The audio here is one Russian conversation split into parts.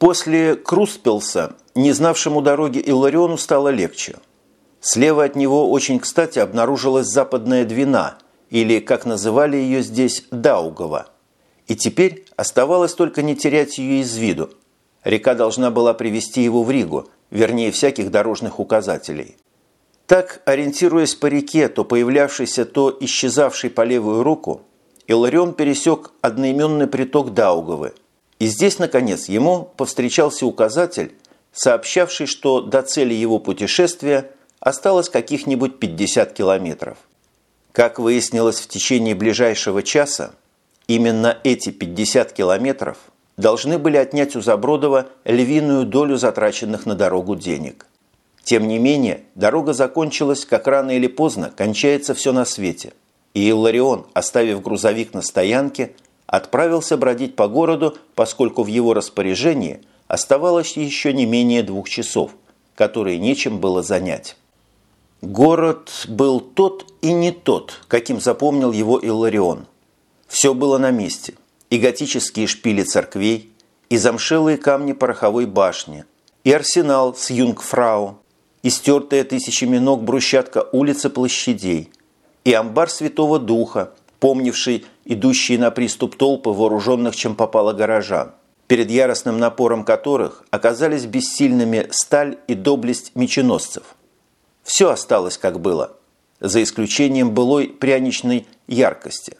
После Круспелса, не знавшему дороги Иллариону, стало легче. Слева от него очень кстати обнаружилась западная Двина, или, как называли ее здесь, Даугова. И теперь оставалось только не терять ее из виду. Река должна была привести его в Ригу, вернее всяких дорожных указателей. Так, ориентируясь по реке, то появлявшейся, то исчезавшей по левую руку, Иларион пересек одноименный приток Даугавы – и здесь, наконец, ему повстречался указатель, сообщавший, что до цели его путешествия осталось каких-нибудь 50 километров. Как выяснилось в течение ближайшего часа, именно эти 50 километров должны были отнять у Забродова львиную долю затраченных на дорогу денег. Тем не менее, дорога закончилась, как рано или поздно кончается все на свете. И Илларион, оставив грузовик на стоянке, отправился бродить по городу, поскольку в его распоряжении оставалось еще не менее двух часов, которые нечем было занять. Город был тот и не тот, каким запомнил его Илларион. Все было на месте. И готические шпили церквей, и замшелые камни пороховой башни, и арсенал с юнгфрау, и стертая тысячами ног брусчатка улицы площадей, и амбар Святого Духа, помнивший идущие на приступ толпы вооруженных, чем попало горожан, перед яростным напором которых оказались бессильными сталь и доблесть меченосцев. Все осталось, как было, за исключением былой пряничной яркости.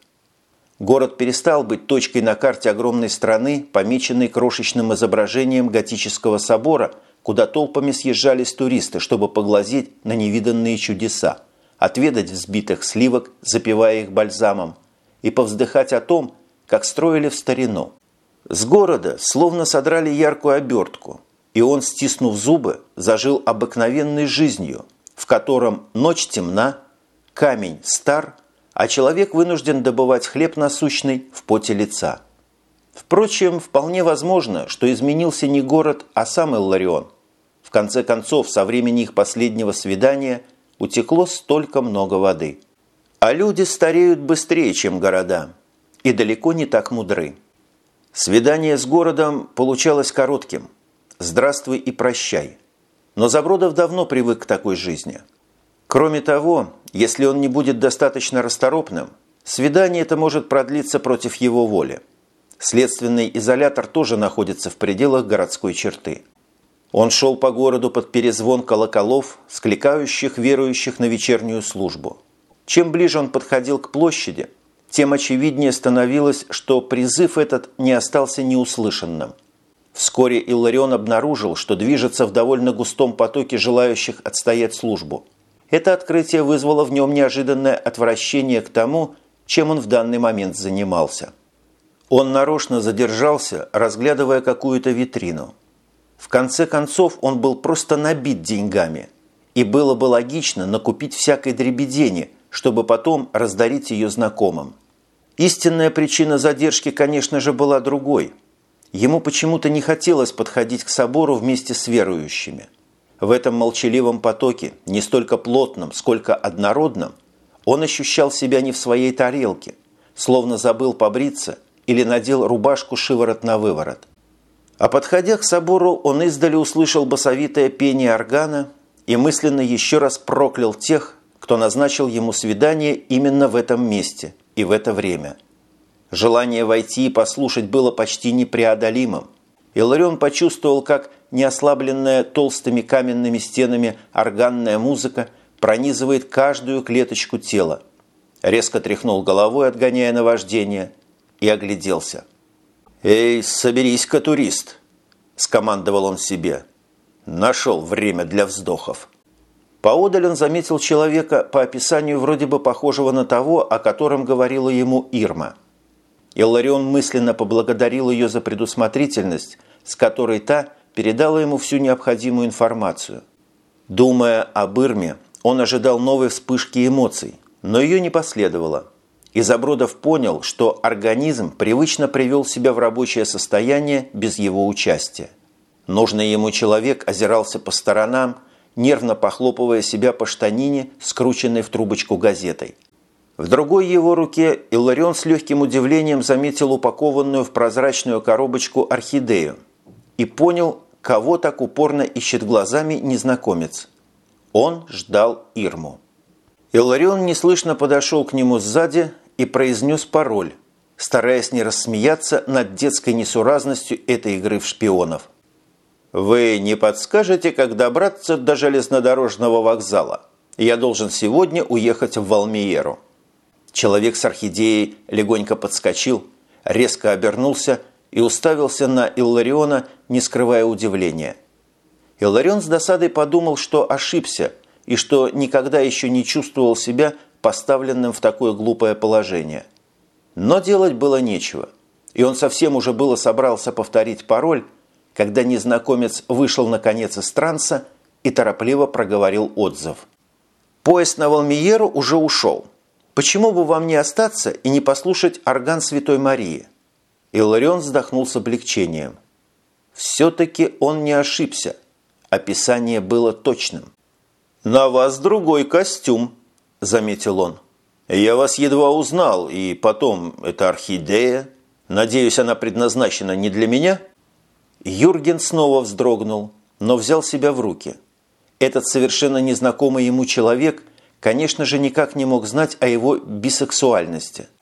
Город перестал быть точкой на карте огромной страны, помеченной крошечным изображением готического собора, куда толпами съезжались туристы, чтобы поглазеть на невиданные чудеса отведать взбитых сливок, запивая их бальзамом, и повздыхать о том, как строили в старину. С города словно содрали яркую обертку, и он, стиснув зубы, зажил обыкновенной жизнью, в котором ночь темна, камень стар, а человек вынужден добывать хлеб насущный в поте лица. Впрочем, вполне возможно, что изменился не город, а сам Илларион. В конце концов, со времени их последнего свидания – утекло столько много воды. А люди стареют быстрее, чем города, и далеко не так мудры. Свидание с городом получалось коротким. Здравствуй и прощай. Но Забродов давно привык к такой жизни. Кроме того, если он не будет достаточно расторопным, свидание это может продлиться против его воли. Следственный изолятор тоже находится в пределах городской черты. Он шел по городу под перезвон колоколов, скликающих верующих на вечернюю службу. Чем ближе он подходил к площади, тем очевиднее становилось, что призыв этот не остался неуслышанным. Вскоре Илларион обнаружил, что движется в довольно густом потоке желающих отстоять службу. Это открытие вызвало в нем неожиданное отвращение к тому, чем он в данный момент занимался. Он нарочно задержался, разглядывая какую-то витрину – в конце концов, он был просто набит деньгами. И было бы логично накупить всякой дребедени, чтобы потом раздарить ее знакомым. Истинная причина задержки, конечно же, была другой. Ему почему-то не хотелось подходить к собору вместе с верующими. В этом молчаливом потоке, не столько плотном, сколько однородном, он ощущал себя не в своей тарелке, словно забыл побриться или надел рубашку шиворот на выворот. А подходя к собору, он издали услышал басовитое пение органа и мысленно еще раз проклял тех, кто назначил ему свидание именно в этом месте и в это время. Желание войти и послушать было почти непреодолимым. Иларион почувствовал, как неослабленная толстыми каменными стенами органная музыка пронизывает каждую клеточку тела. Резко тряхнул головой, отгоняя наваждение, и огляделся. «Эй, соберись-ка, турист!» – скомандовал он себе. Нашел время для вздохов. Поодаль он заметил человека по описанию вроде бы похожего на того, о котором говорила ему Ирма. Илларион мысленно поблагодарил ее за предусмотрительность, с которой та передала ему всю необходимую информацию. Думая об Ирме, он ожидал новой вспышки эмоций, но ее не последовало – и Забродов понял, что организм привычно привел себя в рабочее состояние без его участия. Нужный ему человек озирался по сторонам, нервно похлопывая себя по штанине, скрученной в трубочку газетой. В другой его руке Илларион с легким удивлением заметил упакованную в прозрачную коробочку орхидею. и понял, кого так упорно ищет глазами незнакомец. Он ждал Ирму. Иларион неслышно подошел к нему сзади и произнес пароль, стараясь не рассмеяться над детской несуразностью этой игры в шпионов. «Вы не подскажете, как добраться до железнодорожного вокзала? Я должен сегодня уехать в Валмиеру». Человек с орхидеей легонько подскочил, резко обернулся и уставился на Иллариона, не скрывая удивления. Илларион с досадой подумал, что ошибся и что никогда еще не чувствовал себя поставленным в такое глупое положение – но делать было нечего, и он совсем уже было собрался повторить пароль, когда незнакомец вышел наконец из транса и торопливо проговорил отзыв. «Поезд на Валмиеру уже ушел. Почему бы вам не остаться и не послушать орган Святой Марии?» Иларион вздохнул с облегчением. Все-таки он не ошибся. Описание было точным. «На вас другой костюм», – заметил он. Я вас едва узнал, и потом, это орхидея. Надеюсь, она предназначена не для меня?» Юрген снова вздрогнул, но взял себя в руки. Этот совершенно незнакомый ему человек, конечно же, никак не мог знать о его бисексуальности –